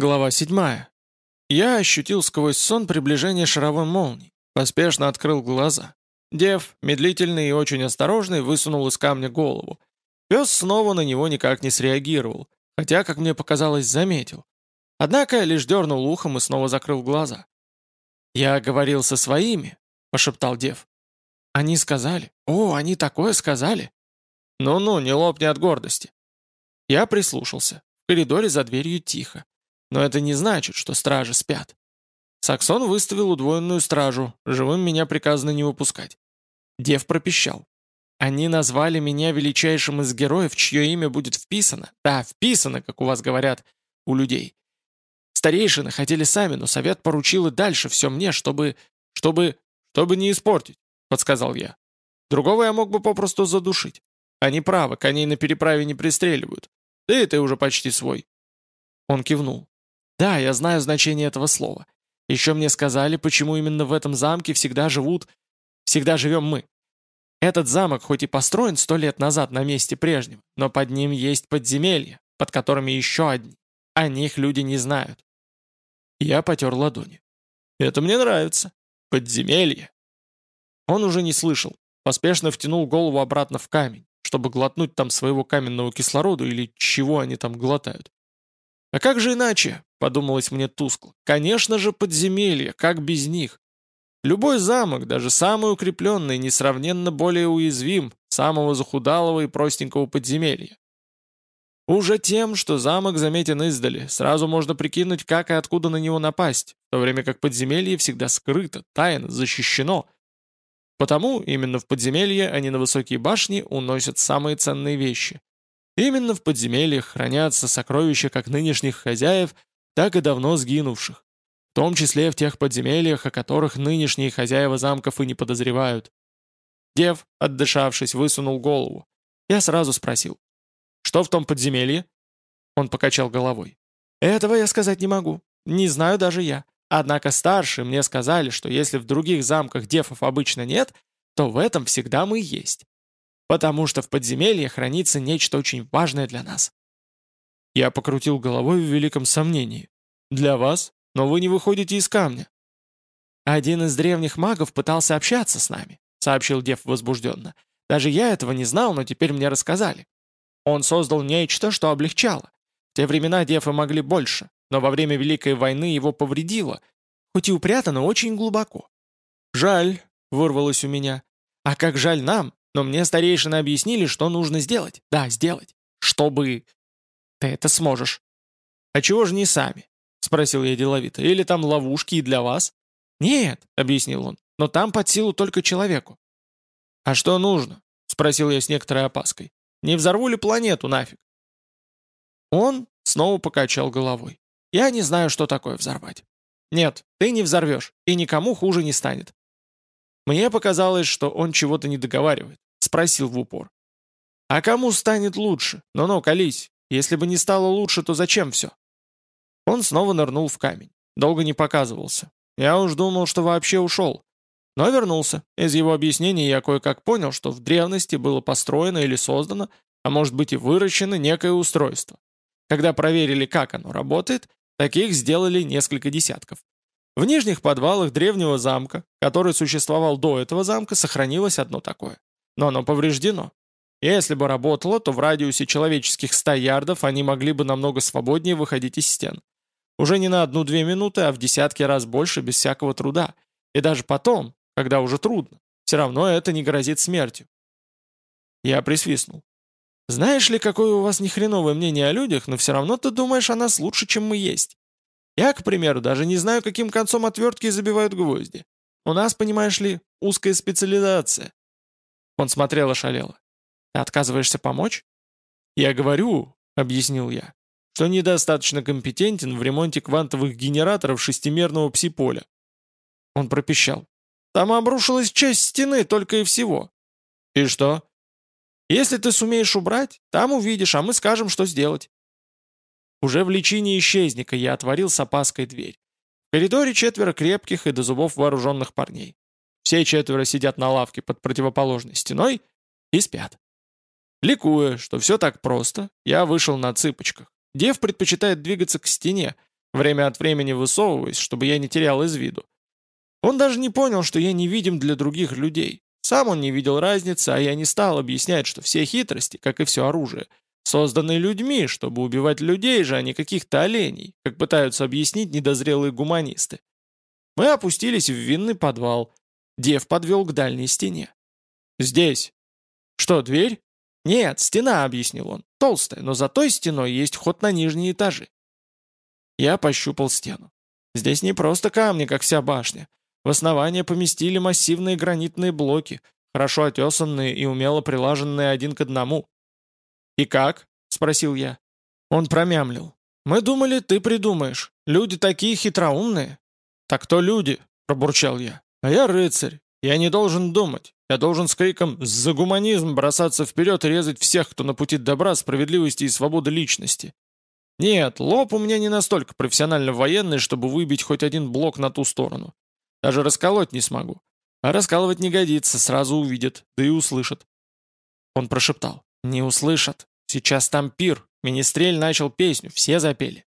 Глава 7. Я ощутил сквозь сон приближение шаровой молнии. Поспешно открыл глаза. Дев, медлительный и очень осторожный, высунул из камня голову. Пес снова на него никак не среагировал, хотя, как мне показалось, заметил. Однако лишь дернул ухом и снова закрыл глаза. «Я говорил со своими», — пошептал Дев. «Они сказали. О, они такое сказали!» «Ну-ну, не лопни от гордости». Я прислушался. В коридоре за дверью тихо. Но это не значит, что стражи спят. Саксон выставил удвоенную стражу, живым меня приказано не выпускать. Дев пропищал. Они назвали меня величайшим из героев, чье имя будет вписано. Да, вписано, как у вас говорят, у людей. Старейшины хотели сами, но совет поручил и дальше все мне, чтобы... чтобы... чтобы не испортить, подсказал я. Другого я мог бы попросту задушить. Они правы, коней на переправе не пристреливают. Да и ты уже почти свой. Он кивнул. Да, я знаю значение этого слова. Еще мне сказали, почему именно в этом замке всегда живут... Всегда живем мы. Этот замок хоть и построен сто лет назад на месте прежнего, но под ним есть подземелья, под которыми еще одни. О них люди не знают. Я потер ладони. Это мне нравится. Подземелье. Он уже не слышал. Поспешно втянул голову обратно в камень, чтобы глотнуть там своего каменного кислорода или чего они там глотают. А как же иначе? Подумалось мне тускло. Конечно же подземелья, как без них? Любой замок, даже самый укрепленный, несравненно более уязвим самого захудалого и простенького подземелья. Уже тем, что замок заметен издали, сразу можно прикинуть, как и откуда на него напасть, в то время как подземелье всегда скрыто, тайно, защищено. Потому именно в подземелье, а не на высокие башни, уносят самые ценные вещи. Именно в подземельях хранятся сокровища как нынешних хозяев, так и давно сгинувших, в том числе в тех подземельях, о которых нынешние хозяева замков и не подозревают. Дев, отдышавшись, высунул голову. Я сразу спросил, «Что в том подземелье?» Он покачал головой. «Этого я сказать не могу. Не знаю даже я. Однако старшие мне сказали, что если в других замках дефов обычно нет, то в этом всегда мы есть потому что в подземелье хранится нечто очень важное для нас. Я покрутил головой в великом сомнении. Для вас? Но вы не выходите из камня. Один из древних магов пытался общаться с нами, сообщил Дев возбужденно. Даже я этого не знал, но теперь мне рассказали. Он создал нечто, что облегчало. В те времена Дефы могли больше, но во время Великой войны его повредило, хоть и упрятано очень глубоко. «Жаль», — вырвалось у меня. «А как жаль нам, но мне старейшины объяснили, что нужно сделать. Да, сделать. Чтобы... Ты это сможешь. А чего же не сами? Спросил я деловито. Или там ловушки и для вас? Нет, объяснил он. Но там под силу только человеку. А что нужно? Спросил я с некоторой опаской. Не взорву ли планету нафиг? Он снова покачал головой. Я не знаю, что такое взорвать. Нет, ты не взорвешь, и никому хуже не станет. Мне показалось, что он чего-то не договаривает. Спросил в упор. «А кому станет лучше? Ну-ну, колись. Если бы не стало лучше, то зачем все?» Он снова нырнул в камень. Долго не показывался. Я уж думал, что вообще ушел. Но вернулся. Из его объяснений я кое-как понял, что в древности было построено или создано, а может быть и выращено некое устройство. Когда проверили, как оно работает, таких сделали несколько десятков. В нижних подвалах древнего замка, который существовал до этого замка, сохранилось одно такое. Но оно повреждено. Если бы работало, то в радиусе человеческих 100 ярдов они могли бы намного свободнее выходить из стен. Уже не на одну-две минуты, а в десятки раз больше без всякого труда. И даже потом, когда уже трудно, все равно это не грозит смертью. Я присвистнул. Знаешь ли, какое у вас нехреновое мнение о людях, но все равно ты думаешь о нас лучше, чем мы есть. Я, к примеру, даже не знаю, каким концом отвертки забивают гвозди. У нас, понимаешь ли, узкая специализация». Он смотрел ошалело. «Ты отказываешься помочь?» «Я говорю», — объяснил я, «что недостаточно компетентен в ремонте квантовых генераторов шестимерного пси-поля». Он пропищал. «Там обрушилась часть стены только и всего». «И что?» «Если ты сумеешь убрать, там увидишь, а мы скажем, что сделать». Уже в личине исчезника я отворил с опаской дверь. В коридоре четверо крепких и до зубов вооруженных парней. Все четверо сидят на лавке под противоположной стеной и спят. Ликуя, что все так просто, я вышел на цыпочках. Дев предпочитает двигаться к стене, время от времени высовываясь, чтобы я не терял из виду. Он даже не понял, что я невидим для других людей. Сам он не видел разницы, а я не стал объяснять, что все хитрости, как и все оружие, созданы людьми, чтобы убивать людей же, а не каких-то оленей, как пытаются объяснить недозрелые гуманисты. Мы опустились в винный подвал. Дев подвел к дальней стене. «Здесь». «Что, дверь?» «Нет, стена», — объяснил он. «Толстая, но за той стеной есть ход на нижние этажи». Я пощупал стену. Здесь не просто камни, как вся башня. В основание поместили массивные гранитные блоки, хорошо отесанные и умело прилаженные один к одному. «И как?» — спросил я. Он промямлил. «Мы думали, ты придумаешь. Люди такие хитроумные». «Так кто люди?» — пробурчал я. «А я рыцарь. Я не должен думать. Я должен с криком «За гуманизм!» бросаться вперед и резать всех, кто на пути добра, справедливости и свободы личности. Нет, лоб у меня не настолько профессионально военный, чтобы выбить хоть один блок на ту сторону. Даже расколоть не смогу. А раскалывать не годится, сразу увидят, да и услышат. Он прошептал. «Не услышат. Сейчас там пир. Министрель начал песню, все запели».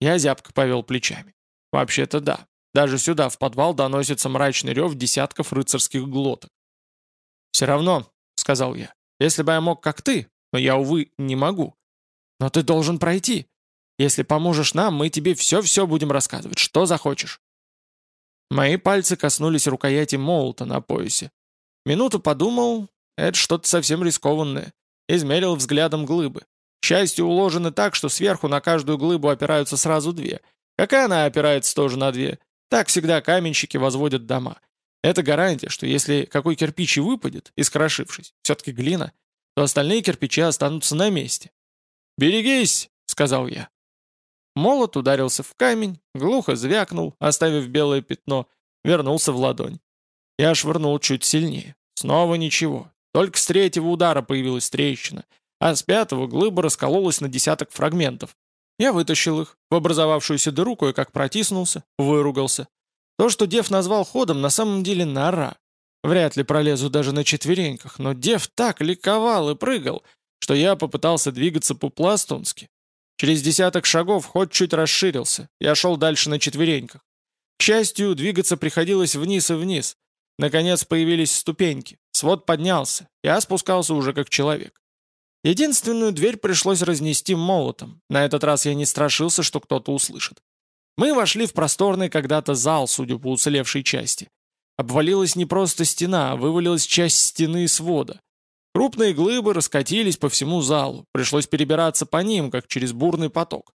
Я зябко повел плечами. «Вообще-то да. Даже сюда, в подвал, доносится мрачный рев десятков рыцарских глоток. «Все равно», — сказал я, — «если бы я мог, как ты, но я, увы, не могу. Но ты должен пройти. Если поможешь нам, мы тебе все-все будем рассказывать, что захочешь». Мои пальцы коснулись рукояти молота на поясе. Минуту подумал, это что-то совсем рискованное. Измерил взглядом глыбы. К счастью, уложены так, что сверху на каждую глыбу опираются сразу две. Какая она опирается тоже на две? Так всегда каменщики возводят дома. Это гарантия, что если какой кирпич и выпадет, искрошившись, все-таки глина, то остальные кирпичи останутся на месте. «Берегись!» — сказал я. Молот ударился в камень, глухо звякнул, оставив белое пятно, вернулся в ладонь. Я швырнул чуть сильнее. Снова ничего. Только с третьего удара появилась трещина, а с пятого глыба раскололась на десяток фрагментов. Я вытащил их, в образовавшуюся дыру кое-как протиснулся, выругался. То, что Дев назвал ходом, на самом деле нора. Вряд ли пролезу даже на четвереньках, но Дев так ликовал и прыгал, что я попытался двигаться по-пластунски, Через десяток шагов ход чуть расширился, я шел дальше на четвереньках. К счастью, двигаться приходилось вниз и вниз. Наконец появились ступеньки, свод поднялся, я спускался уже как человек. Единственную дверь пришлось разнести молотом, на этот раз я не страшился, что кто-то услышит. Мы вошли в просторный когда-то зал, судя по уцелевшей части. Обвалилась не просто стена, а вывалилась часть стены и свода. Крупные глыбы раскатились по всему залу, пришлось перебираться по ним, как через бурный поток.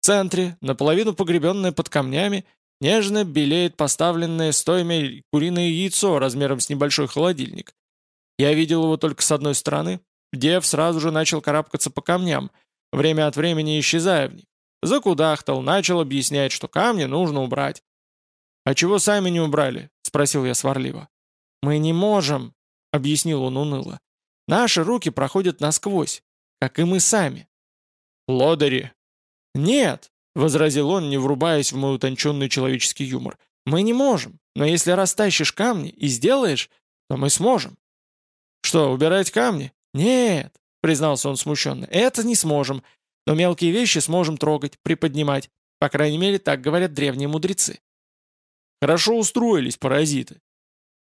В центре, наполовину погребенное под камнями, нежно белеет поставленное стойме куриное яйцо размером с небольшой холодильник. Я видел его только с одной стороны. Дев сразу же начал карабкаться по камням, время от времени исчезая в них. Закудахтал, начал объяснять, что камни нужно убрать. «А чего сами не убрали?» — спросил я сварливо. «Мы не можем», — объяснил он уныло. Наши руки проходят насквозь, как и мы сами». «Лодыри!» «Нет!» — возразил он, не врубаясь в мой утонченный человеческий юмор. «Мы не можем, но если растащишь камни и сделаешь, то мы сможем». «Что, убирать камни?» «Нет», — признался он смущенно, — «это не сможем, но мелкие вещи сможем трогать, приподнимать. По крайней мере, так говорят древние мудрецы». «Хорошо устроились, паразиты.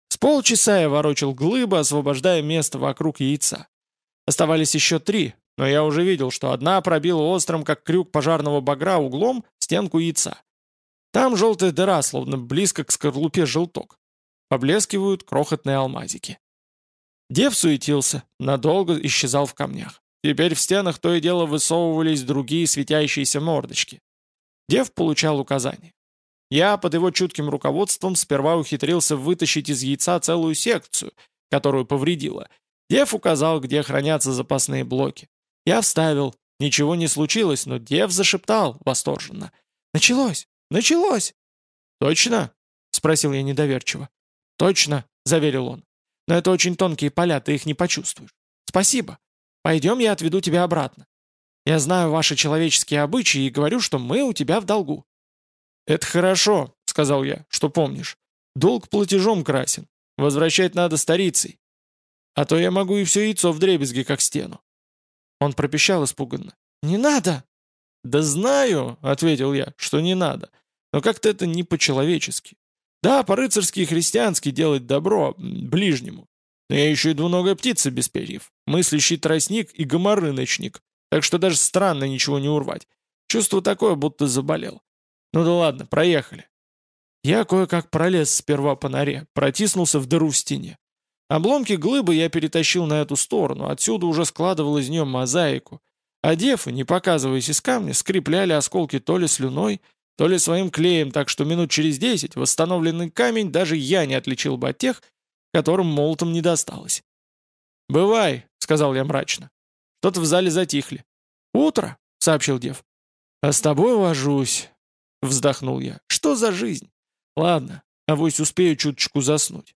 С полчаса я ворочил глыбы, освобождая место вокруг яйца. Оставались еще три, но я уже видел, что одна пробила острым, как крюк пожарного багра, углом стенку яйца. Там желтая дыра, словно близко к скорлупе желток. Поблескивают крохотные алмазики. Дев суетился, надолго исчезал в камнях. Теперь в стенах то и дело высовывались другие светящиеся мордочки. Дев получал указания. Я под его чутким руководством сперва ухитрился вытащить из яйца целую секцию, которую повредило. Дев указал, где хранятся запасные блоки. Я вставил. Ничего не случилось, но Дев зашептал восторженно. «Началось! Началось!» «Точно?» — спросил я недоверчиво. «Точно!» — заверил он. «Но это очень тонкие поля, ты их не почувствуешь. Спасибо. Пойдем, я отведу тебя обратно. Я знаю ваши человеческие обычаи и говорю, что мы у тебя в долгу. «Это хорошо», — сказал я, — «что помнишь. Долг платежом красен. Возвращать надо старицей. А то я могу и все яйцо в дребезги, как стену». Он пропищал испуганно. «Не надо!» «Да знаю», — ответил я, — «что не надо. Но как-то это не по-человечески. Да, по-рыцарски и христиански делать добро ближнему. Но я еще и двуногая птица без перьев, мыслящий тростник и гоморыночник, так что даже странно ничего не урвать. Чувство такое, будто заболел. Ну да ладно, проехали. Я кое-как пролез сперва по норе, протиснулся в дыру в стене. Обломки глыбы я перетащил на эту сторону, отсюда уже складывал из нее мозаику. А дефы, не показываясь из камня, скрепляли осколки то ли слюной, то ли своим клеем, так что минут через десять восстановленный камень даже я не отличил бы от тех, которым молотом не досталось. «Бывай», — сказал я мрачно. Что-то в зале затихли. «Утро», — сообщил дев. «А с тобой вожусь», — вздохнул я. «Что за жизнь? Ладно, авось успею чуточку заснуть».